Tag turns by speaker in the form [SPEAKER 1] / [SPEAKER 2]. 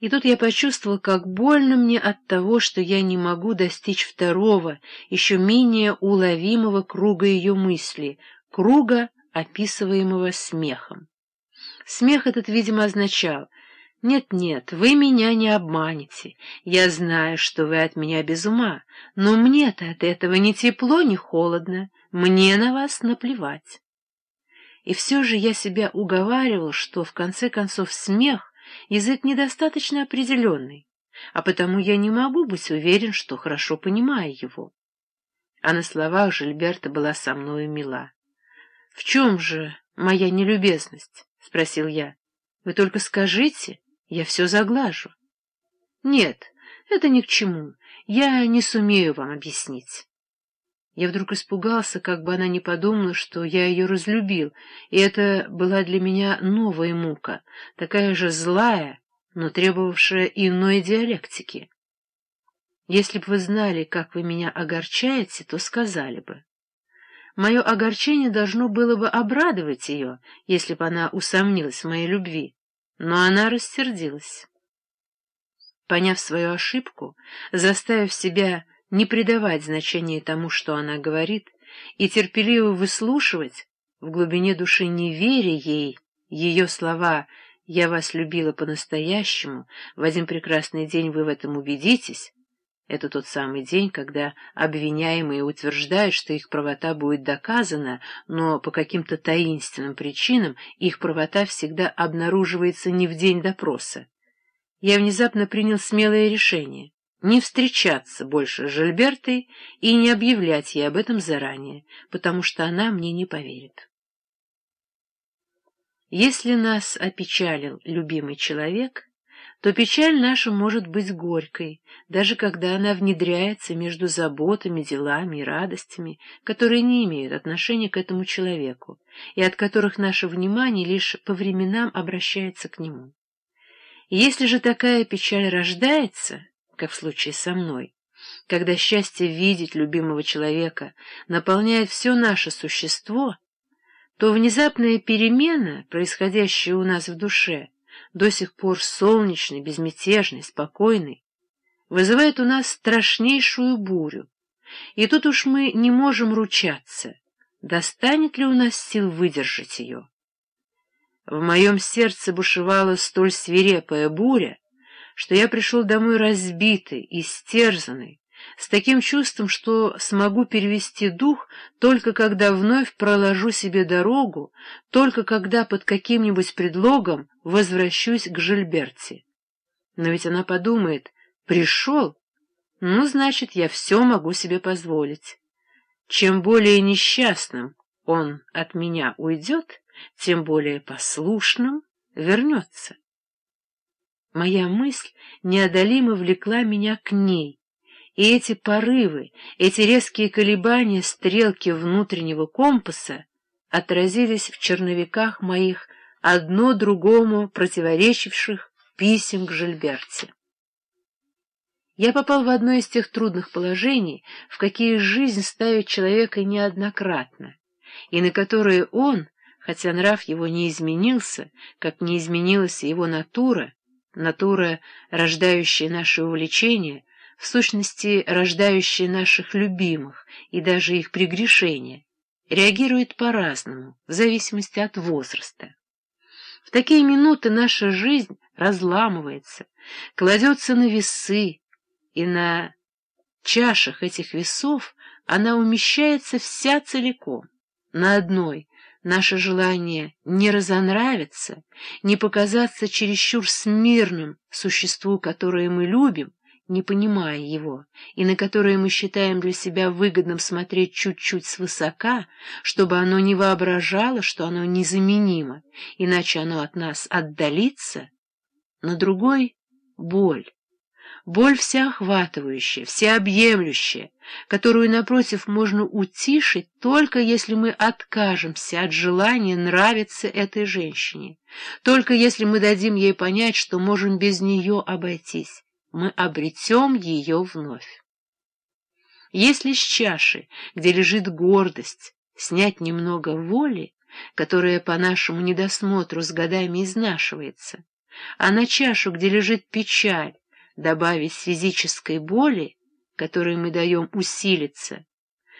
[SPEAKER 1] И тут я почувствовал, как больно мне от того, что я не могу достичь второго, еще менее уловимого круга ее мысли, круга, описываемого смехом. Смех этот, видимо, означал «Нет-нет, вы меня не обманете. Я знаю, что вы от меня без ума, но мне-то от этого ни тепло, ни холодно. Мне на вас наплевать». И все же я себя уговаривал, что, в конце концов, смех — язык недостаточно определенный, а потому я не могу быть уверен, что хорошо понимаю его. А на словах Жильберта была со мною мила. — В чем же моя нелюбезность? — спросил я. — Вы только скажите, я все заглажу. — Нет, это ни к чему, я не сумею вам объяснить. Я вдруг испугался, как бы она не подумала, что я ее разлюбил, и это была для меня новая мука, такая же злая, но требовавшая иной диалектики. Если бы вы знали, как вы меня огорчаете, то сказали бы. Мое огорчение должно было бы обрадовать ее, если бы она усомнилась в моей любви, но она рассердилась. Поняв свою ошибку, заставив себя не придавать значения тому, что она говорит, и терпеливо выслушивать, в глубине души не веря ей, ее слова «я вас любила по-настоящему», «в один прекрасный день вы в этом убедитесь», это тот самый день, когда обвиняемые утверждают, что их правота будет доказана, но по каким-то таинственным причинам их правота всегда обнаруживается не в день допроса. Я внезапно принял смелое решение не встречаться больше с Жильбертой и не объявлять ей об этом заранее, потому что она мне не поверит. Если нас опечалил любимый человек, то печаль наша может быть горькой, даже когда она внедряется между заботами, делами и радостями, которые не имеют отношения к этому человеку и от которых наше внимание лишь по временам обращается к нему. если же такая печаль рождается, как в случае со мной, когда счастье видеть любимого человека наполняет все наше существо, то внезапная перемена, происходящая у нас в душе, до сих пор солнечной, безмятежной, спокойной, вызывает у нас страшнейшую бурю. И тут уж мы не можем ручаться, достанет ли у нас сил выдержать ее. В моем сердце бушевала столь свирепая буря, что я пришел домой разбитый, истерзанный, с таким чувством, что смогу перевести дух только когда вновь проложу себе дорогу, только когда под каким-нибудь предлогом возвращусь к Жильберте. Но ведь она подумает, пришел, ну, значит, я все могу себе позволить. Чем более несчастным он от меня уйдет, тем более послушным вернется. Моя мысль неодолимо влекла меня к ней, и эти порывы, эти резкие колебания стрелки внутреннего компаса отразились в черновиках моих одно другому противоречивших писем к Жильберте. Я попал в одно из тех трудных положений, в какие жизнь ставит человека неоднократно, и на которые он, хотя нрав его не изменился, как не изменилась его натура, натура, рождающая наши увлечения, в сущности, рождающая наших любимых и даже их прегрешения, реагирует по-разному, в зависимости от возраста. В такие минуты наша жизнь разламывается, кладется на весы, и на чашах этих весов она умещается вся целиком. На одной. Наше желание не разонравиться, не показаться чересчур смирным существу, которое мы любим, не понимая его, и на которое мы считаем для себя выгодным смотреть чуть-чуть свысока, чтобы оно не воображало, что оно незаменимо, иначе оно от нас отдалится, на другой — боль боль всеохватывающая, всеобъемлющая, которую, напротив, можно утишить, только если мы откажемся от желания нравиться этой женщине, только если мы дадим ей понять, что можем без нее обойтись, мы обретем ее вновь. Если с чаши, где лежит гордость, снять немного воли, которая по нашему недосмотру с годами изнашивается, а на чашу, где лежит печаль, добавить физической боли, которой мы даем усилиться,